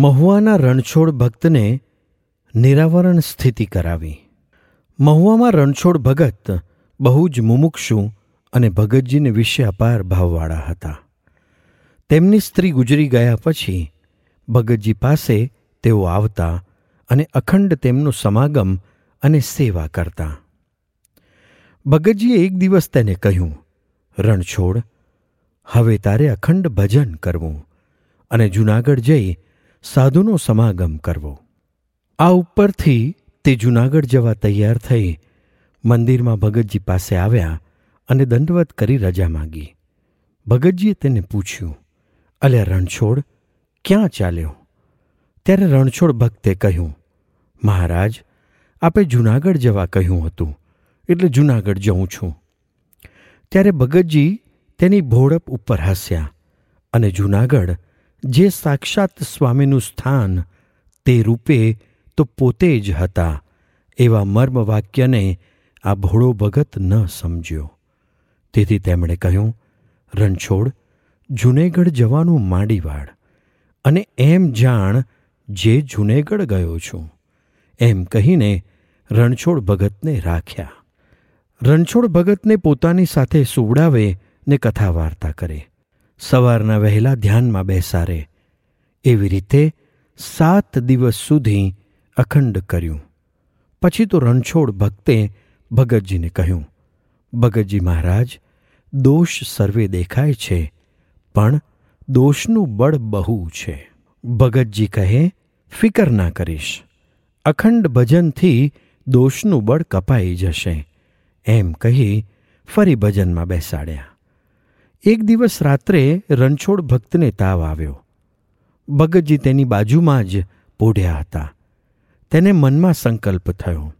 મહુવાના રણછોડ ભક્તને નિરાવરણ સ્થિતિ કરાવી. મહુવામાં રણછોડ ભગત બહુ જ મુમુક્ષુ અને ભગતજીને વિશે અપાર ભાવવાળા હતા. તેમની સ્ત્રી ગુજરી ગયા પછી ભગતજી પાસે તેઓ આવતા અને અખંડ તેમનો સમાગમ અને સેવા કરતા. ભગતજીએ એક દિવસ તેને કહ્યું, રણછોડ, હવે તારે અખંડ ભજન કરવું. અને જૂનાગઢ જઈ સાધુનો સમાગમ કરવો. આ ઉપરથી તે જૂનાગઢ જવા તૈયાર થઈ મંદિરમાં ભગતજી પાસે આવ્યા અને દંડવત કરી રજા માંગી. ભગતજીએ તેને પૂછ્યું, અલ્યા રણછોડ, ક્યાં ચાલ્યો? ત્યારે રણછોડ ભક્તે કહ્યું, મહારાજ, આપે જૂનાગઢ જવા કહ્યું હતું, એટલે જૂનાગઢ જઉં છું. ત્યારે ભગતજી તેની ભોળપ ઉપર હસ્યા અને જૂનાગઢ જે સાક્ષાત સ્વામીનું સ્થાન, તે રૂપે તો પોતે જ હતા. એવા મર્મ વાક્યને આ ભોળો ભગત ન સમજ્યો. તેથી તેમણે કહ્યું, રણછોડ, જુનેગઢ જવાનું માંડી વાળ અને એમ જાણ જે જુનેગઢ ગયો છું. એમ કહીને રણછોડ ભગતને રાખ્યા. રણછોડ ભગતને પોતાની સાથે સુવડાવે ને કથા વાર્તા કરે. સવારના વહેલા ધ્યાનમાં બેસારે એવી રીતે સાત દિવસ સુધી અખંડ કર્યું. પછી તો રણછોડ ભક્તે ભગતજીને કહ્યું, ભગતજી મહારાજ, દોષ સર્વે દેખાય છે, પણ દોષનું બળ બહુ છે. ભગતજી કહે, ફિકર ના કરીશ. અખંડ ભજનથી દોષનું બળ કપાઈ જશે. એમ કહી ફરી ભજનમાં બેસાડ્યા. એક દિવસ રાત્રે રણછોડ ભક્તને તાવ આવ્યો. ભગતજી તેની બાજુમાં જ પોઢ્યા હતા. તેને મનમાં સંકલ્પ થયો.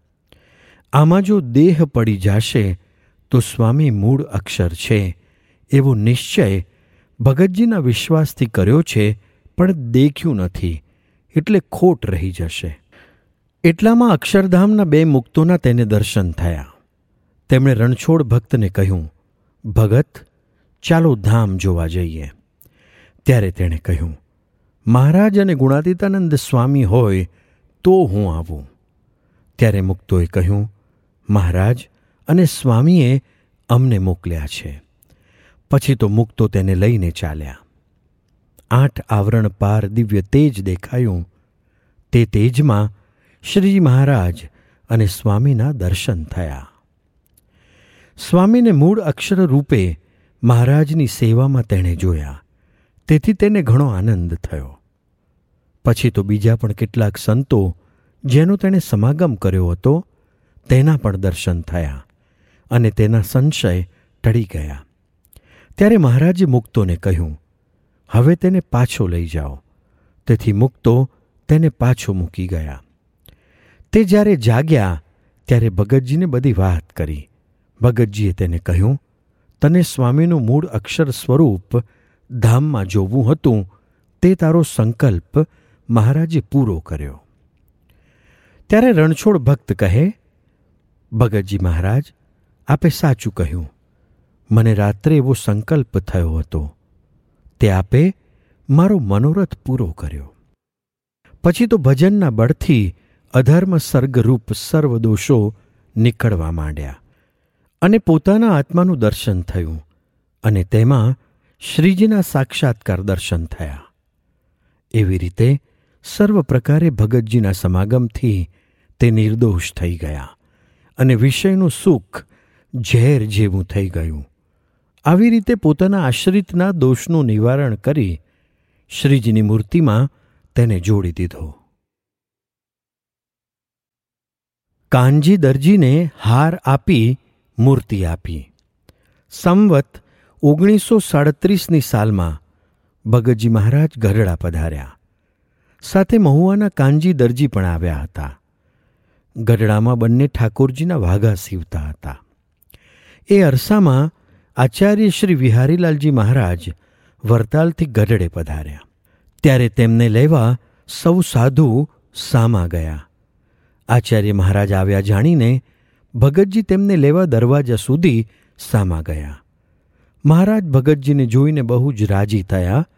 આમાં જો દેહ પડી જશે, તો સ્વામી મૂળ અક્ષર છે. એવો નિશ્ચય ભગતજીના વિશ્વાસથી કર્યો છે, પણ દેખ્યું નથી. એટલે ખોટ રહી જશે. એટલામાં અક્ષરધામના બે મુક્તોના તેને દર્શન થયા. તેમણે રણછોડ ભક્તને કહ્યું, ભગત ચાલો ધામ જોવા જઈએ. ત્યારે તેણે કહ્યું, મહારાજ અને ગુણાતીતાનંદ સ્વામી હોય તો હું આવું. ત્યારે મુક્તોએ કહ્યું, મહારાજ અને સ્વામીએ અમને મોકલ્યા છે. પછી તો મુક્તો તેને લઈને ચાલ્યા. આઠ આવરણ પાર દિવ્ય તેજ દેખાયું. તે તેજમાં શ્રી મહારાજ અને સ્વામીના દર્શન થયા. સ્વામીને મૂળ અક્ષર રૂપે મહારાજની સેવામાં તેણે જોયા. તેથી તેને ઘણો આનંદ થયો. પછી તો બીજા પણ કેટલાક સંતો, જેનો તેણે સમાગમ કર્યો હતો, તેના પણ દર્શન થયા અને તેના સંશય ટળી ગયા. ત્યારે મહારાજે મુક્તોને કહ્યું, હવે તેને પાછો લઈ જાઓ. તેથી મુક્તો તેને પાછો મૂકી ગયા. તે જ્યારે જાગ્યા, ત્યારે ભગતજીને બધી વાત કરી. ભગતજીએ તેને કહ્યું તને સ્વામીનું મૂળ અક્ષર સ્વરૂપ ધામમાં જોવું હતું, તે તારો સંકલ્પ મહારાજે પૂરો કર્યો. ત્યારે રણછોડ ભક્ત કહે, ભગતજી મહારાજ, આપે સાચું કહ્યું. મને રાત્રે એવો સંકલ્પ થયો હતો. તે આપે મારો મનોરથ પૂરો કર્યો. પછી તો ભજનના બળથી અધર્મ સર્ગરૂપ સર્વદોષો નીકળવા માંડ્યા. અને પોતાના આત્માનું દર્શન થયું અને તેમાં શ્રીજીના સાક્ષાત્કાર દર્શન થયા. એવી રીતે સર્વ પ્રકારે ભગતજીના સમાગમથી તે નિર્દોષ થઈ ગયા અને વિષયનું સુખ ઝેર જેવું થઈ ગયું. આવી રીતે પોતાના આશ્રિતના દોષનું નિવારણ કરી શ્રીજીની મૂર્તિમાં તેને જોડી દીધો. કાનજી દરજીને હાર આપી મૂર્તિ આપી. સંવત ઓગણીસો સાડત્રીસની સાલમાં ભગતજી મહારાજ ગરડા પધાર્યા. સાથે મહુવાના કાનજી દરજી પણ આવ્યા હતા. ગઢડામાં બંને ઠાકોરજીના વાઘા સીવતા હતા. એ અરસામાં આચાર્ય શ્રી વિહારીલાલજી મહારાજ વરતાલથી ગઢડે પધાર્યા. ત્યારે તેમને લેવા સૌ સાધુ સામા ગયા. આચાર્ય મહારાજ આવ્યા જાણીને ભગતજી તેમને લેવા દરવાજા સુધી સામા ગયા. મહારાજ ભગતજીને જોઈને બહુ જ રાજી થયા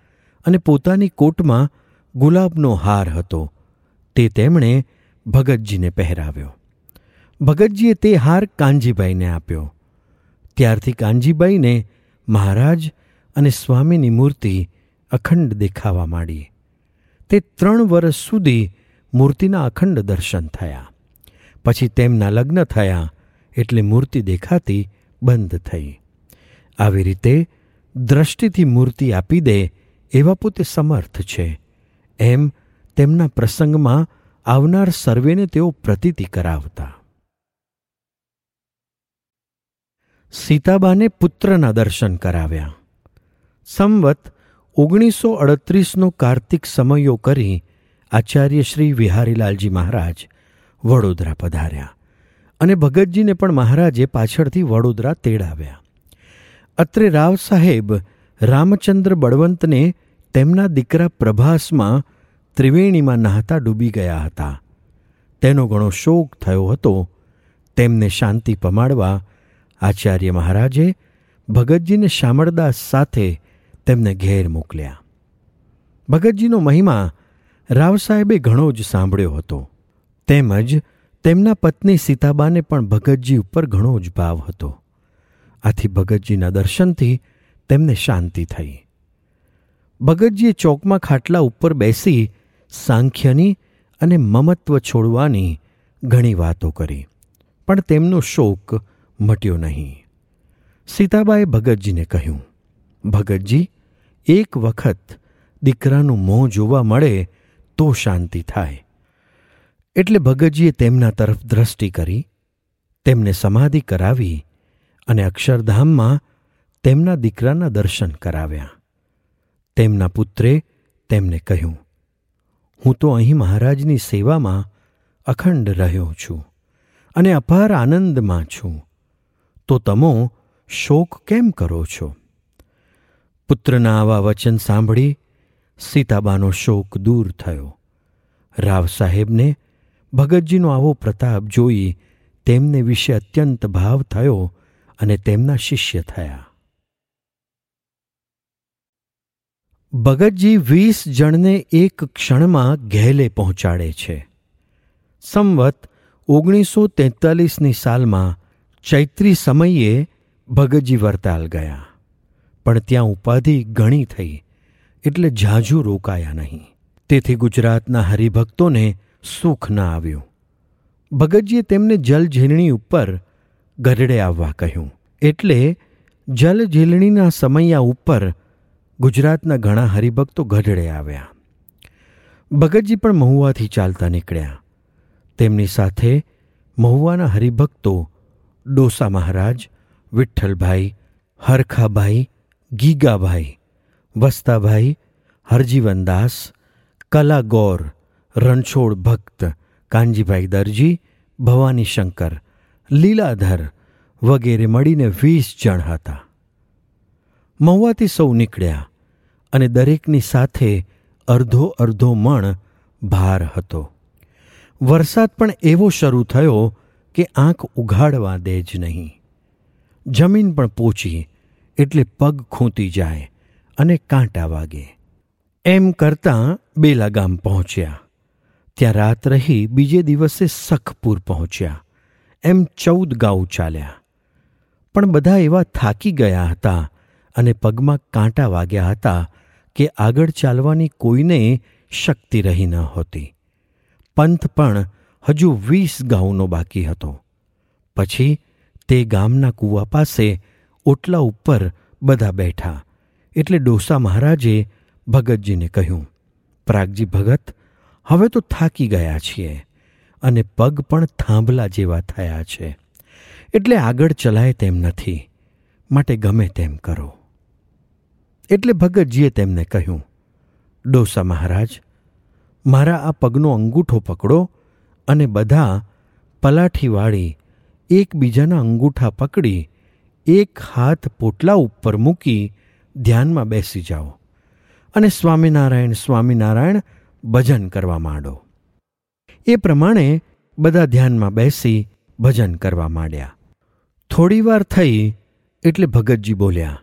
અને પોતાની કોટમાં ગુલાબનો હાર હતો. તે તેમણે ભગતજીને પહેરાવ્યો. ભગતજીએ તે હાર કાનજીભાઈને આપ્યો. ત્યારથી કાનજીબાઈને મહારાજ અને સ્વામીની મૂર્તિ અખંડ દેખાવા માંડી. તે ત્રણ વર્ષ સુધી મૂર્તિના અખંડ દર્શન થયા. પછી તેમના લગ્ન થયા, એટલે મૂર્તિ દેખાતી બંધ થઈ. આવી રીતે દ્રષ્ટિથી મૂર્તિ આપી દે એવા પોતે સમર્થ છે. એમ તેમના પ્રસંગમાં આવનાર સર્વેને તેઓ પ્રતીતિ કરાવતા. સીતાબાને પુત્રના દર્શન કરાવ્યા. સંવત ઓગણીસો અડત્રીસનો કાર્તિક સમયો કરી આચાર્ય શ્રી વિહારીલાલજી મહારાજ વડોદરા પધાર્યા અને ભગતજીને પણ મહારાજે પાછળથી વડોદરા તેડાવ્યા. અત્રે રાવ સાહેબ રામચંદ્ર બળવંતને તેમના દીકરા પ્રભાસમાં ત્રિવેણીમાં નહાતા ડૂબી ગયા હતા. તેનો ઘણો શોક થયો હતો. તેમને શાંતિ પમાડવા આચાર્ય મહારાજે ભગતજીને શામળદાસ સાથે તેમને ઘેર મોકલ્યા. ભગતજીનો મહિમા રાવ સાહેબે ઘણો જ સાંભળ્યો હતો. તેમજ તેમના પત્ની સીતાબાને પણ ભગતજી ઉપર ઘણો જ ભાવ હતો. આથી ભગતજીના દર્શનથી તેમને શાંતિ થઈ. ભગતજીએ ચોકમાં ખાટલા ઉપર બેસી સાંખ્યની અને મમત્વ છોડવાની ઘણી વાતો કરી, પણ તેમનો શોક મટ્યો નહીં. સીતાબાએ ભગતજીને કહ્યું, ભગતજી, એક વખત દીકરાનું મોં જોવા મળે તો શાંતિ થાય. એટલે ભગતજીએ તેમના તરફ દ્રષ્ટિ કરી, તેમને સમાધિ કરાવી અને અક્ષરધામમાં તેમના દીકરાના દર્શન કરાવ્યા. તેમના પુત્રે તેમને કહ્યું, હું તો અહીં મહારાજની સેવામાં અખંડ રહ્યો છું અને અપાર આનંદમાં છું. તો તમો શોક કેમ કરો છો? પુત્રના આવા વચન સાંભળી સીતાબાનો શોક દૂર થયો. રાવ સાહેબને ભગતજીનો આવો પ્રતાપ જોઈ તેમને વિશે અત્યંત ભાવ થયો અને તેમના શિષ્ય થયા. ભગતજી વીસ જણને એક ક્ષણમાં ઘેલે પહોંચાડે છે. સંવત ઓગણીસો તેતાલીસની સાલમાં ચૈત્રી સમયે ભગતજી વરતાલ ગયા, પણ ત્યાં ઉપાધિ ઘણી થઈ એટલે ઝાઝુ રોકાયા નહીં. તેથી ગુજરાતના હરિભક્તોને સુખ ન આવ્યું. ભગતજીએ તેમને જલઝીલણી ઉપર ગઢડે આવવા કહ્યું. એટલે જલઝીલણીના સમૈયા ઉપર ગુજરાતના ઘણા હરિભક્તો ગઢડે આવ્યા. ભગતજી પણ મહુવાથી ચાલતા નીકળ્યા. તેમની સાથે મહુવાના હરિભક્તો ડોસા મહારાજ, વિઠ્ઠલભાઈ, હરખાભાઈ, ગીગાભાઈ, વસ્તાભાઈ, હરજીવનદાસ કલા ગૌર રણછોડ ભક્ત, કાનજીભાઈ દરજી, ભવાની શંકર, લીલાધર વગેરે મળીને વીસ જણ હતા. મહુવાથી સૌ નીકળ્યા અને દરેકની સાથે અર્ધો અર્ધો મણ ભાર હતો. વરસાદ પણ એવો શરૂ થયો કે આંખ ઉઘાડવા દે જ નહીં. જમીન પણ પોચી એટલે પગ ખૂંતી જાય અને કાંટા વાગે. એમ કરતાં બેલા ગામ પહોંચ્યા. ત્યાં રાત રહી બીજે દિવસે સખપુર પહોંચ્યા. એમ ચૌદ ગાઉ ચાલ્યા. પણ બધા એવા થાકી ગયા હતા અને પગમાં કાંટા વાગ્યા હતા કે આગળ ચાલવાની કોઈને શક્તિ રહી ન હોતી. પંથ પણ હજુ વીસ ગાઉનો બાકી હતો. પછી તે ગામના કૂવા પાસે ઓટલા ઉપર બધા બેઠા. એટલે ડોસા મહારાજે ભગતજીને કહ્યું, પ્રાગજી ભગત હવે તો થાકી ગયા છીએ અને પગ પણ થાંભલા જેવા થયા છે. એટલે આગળ ચલાય તેમ નથી, માટે ગમે તેમ કરો. એટલે ભગતજીએ તેમને કહ્યું, ડોસા મહારાજ, મારા આ પગનો અંગૂઠો પકડો અને બધા પલાઠીવાળી એકબીજાના અંગૂઠા પકડી એક હાથ પોટલા ઉપર મૂકી ધ્યાનમાં બેસી જાઓ. અને સ્વામિનારાયણ સ્વામિનારાયણ ભજન કરવા માંડો. એ પ્રમાણે બધા ધ્યાનમાં બેસી ભજન કરવા માંડ્યા. થોડીવાર થઈ એટલે ભગતજી બોલ્યા,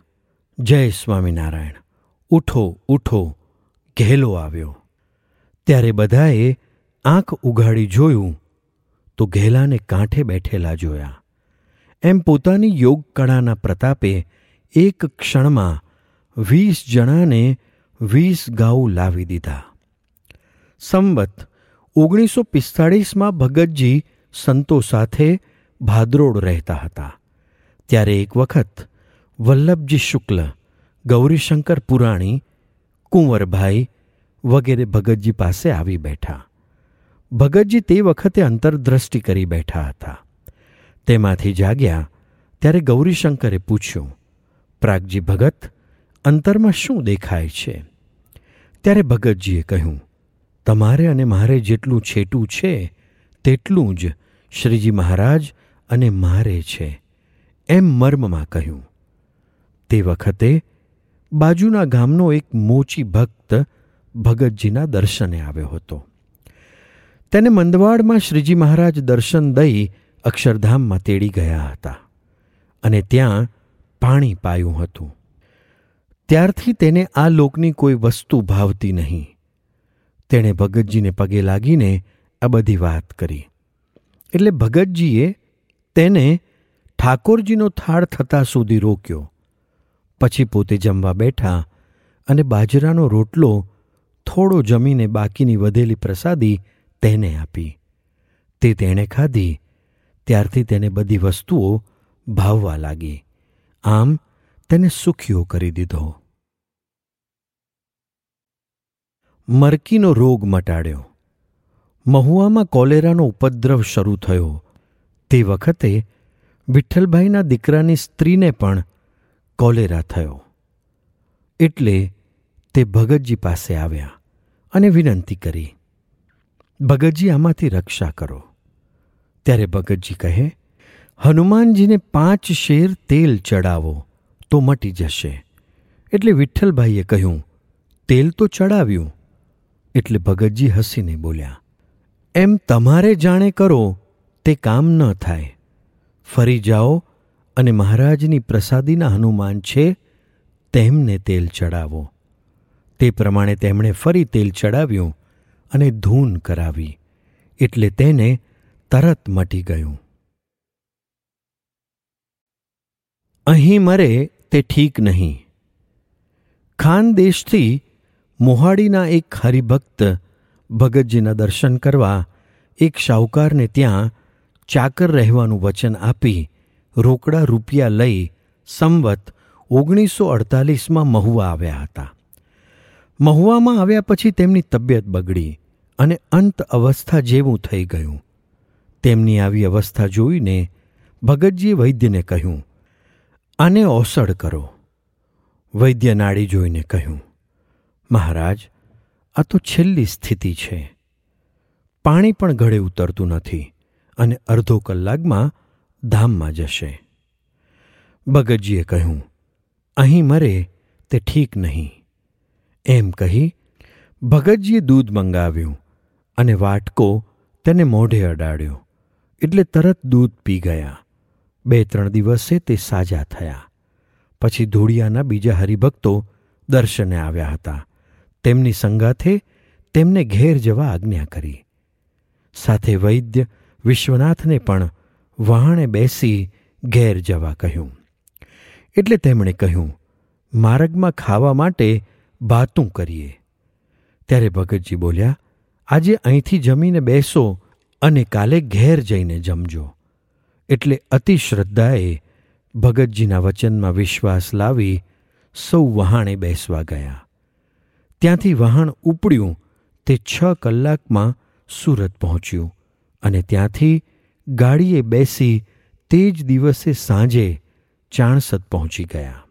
જય સ્વામિનારાયણ, ઉઠો ઉઠો. ઘેલો આવ્યો. ત્યારે બધાએ આંખ ઉઘાડી જોયું, તો ઘેલાને કાંઠે બેઠેલા જોયા. એમ પોતાની યોગ કળાના પ્રતાપે એક ક્ષણમાં વીસ જણાને વીસ ગાઉ લાવી દીધા. સંવત. ઓગણીસો પિસ્તાળીસમાં ભગતજી સંતો સાથે ભાદરોડ રહેતા હતા. ત્યારે એક વખત વલ્લભજી શુક્લ, ગૌરીશંકર પુરાણી, કુંવરભાઈ વગેરે ભગતજી પાસે આવી બેઠા. ભગતજી તે વખતે અંતરદ્રષ્ટિ કરી બેઠા હતા. તેમાંથી જાગ્યા ત્યારે ગૌરીશંકરે પૂછ્યું, પ્રાગજી ભગત, અંતરમાં શું દેખાય છે? ત્યારે ભગતજીએ કહ્યું તમારે અને મારે જેટલું છેટું છે, તેટલું જ શ્રીજી મહારાજ અને મારે છે, એમ મર્મમાં કહ્યું. તે વખતે બાજુના ગામનો એક મોચી ભક્ત ભગતજીના દર્શને આવ્યો હતો. તેને મંદવાડમાં શ્રીજી મહારાજ દર્શન દઈ અક્ષરધામમાં તેડી ગયા હતા અને ત્યાં પાણી પાયું હતું. ત્યારથી તેને આ લોકની કોઈ વસ્તુ ભાવતી નહીં. તેણે ભગતજીને પગે લાગીને આ બધી વાત કરી. એટલે ભગતજીએ તેને ઠાકોરજીનો થાળ થતાં સુધી રોક્યો. પછી પોતે જમવા બેઠા અને બાજરાનો રોટલો થોડો જમીને બાકીની વધેલી પ્રસાદી તેને આપી. તે તેણે ખાધી. ત્યારથી તેને બધી વસ્તુઓ ભાવવા લાગી. આમ તેને સુખીઓ કરી દીધો. મરકીનો રોગ મટાડ્યો. મહુવામાં કોલેરાનો ઉપદ્રવ શરૂ થયો. તે વખતે વિઠ્ઠલભાઈના દીકરાની સ્ત્રીને પણ કોલેરા થયો. એટલે તે ભગતજી પાસે આવ્યા અને વિનંતી કરી, ભગતજી, આમાંથી રક્ષા કરો. ત્યારે ભગતજી કહે, હનુમાનજીને પાંચ શેર તેલ ચડાવો તો મટી જશે. એટલે વિઠ્ઠલભાઈએ કહ્યું, તેલ તો ચડાવ્યું એટલે ભગતજી હસીને બોલ્યા, એમ તમારે જાણે કરો, તે કામ ન થાય. ફરી જાઓ અને મહારાજની પ્રસાદીના હનુમાન છે, તેમને તેલ ચડાવો. તે પ્રમાણે તેમણે ફરી તેલ ચડાવ્યું અને ધૂન કરાવી, એટલે તેને તરત મટી ગયું. અહીં મરે તે ઠીક નહીં. ખાનદેશથી મોહાડીના એક હરિભક્ત ભગતજીના દર્શન કરવા એક શાહુકારને ત્યાં ચાકર રહેવાનું વચન આપી રોકડા રૂપિયા લઈ સંવત ઓગણીસો અડતાલીસમાં મહુવા આવ્યા હતા. મહુવામાં આવ્યા પછી તેમની તબિયત બગડી અને અંત અવસ્થા જેવું થઈ ગયું. તેમની આવી અવસ્થા જોઈને ભગતજીએ વૈદ્યને કહ્યું, આને ઓસડ કરો. વૈદ્ય નાડી જોઈને કહ્યું મહારાજ, આ તો છેલ્લી સ્થિતિ છે. પાણી પણ ગળે ઉતરતું નથી અને અડધો કલાકમાં ધામમાં જશે. ભગતજીએ કહ્યું, અહીં મરે તે ઠીક નહીં. એમ કહી ભગતજીએ દૂધ મંગાવ્યું અને વાટકો તેને મોઢે અડાડ્યો, એટલે તરત દૂધ પી ગયા. બે ત્રણ દિવસે તે સાજા થયા. પછી ધૂળિયાના બીજા હરિભક્તો દર્શને આવ્યા હતા. તેમની સંગાથે તેમને ઘેર જવા આજ્ઞા કરી. સાથે વૈદ્ય વિશ્વનાથને પણ વહાણે બેસી ઘેર જવા કહ્યું. એટલે તેમણે કહ્યું, માર્ગમાં ખાવા માટે ભાતું કરીએ. ત્યારે ભગતજી બોલ્યા, આજે અહીંથી જમીને બેસો અને કાલે ઘેર જઈને જમજો. એટલે અતિ શ્રદ્ધાએ ભગતજીના વચનમાં વિશ્વાસ લાવી સૌ વહાણે બેસવા ગયા. ત્યાંથી વહાણ ઉપડ્યું, તે છ કલાકમાં સુરત પહોંચ્યું અને ત્યાંથી ગાડીએ બેસી તે જ દિવસે સાંજે ચાણસદ પહોંચી ગયા.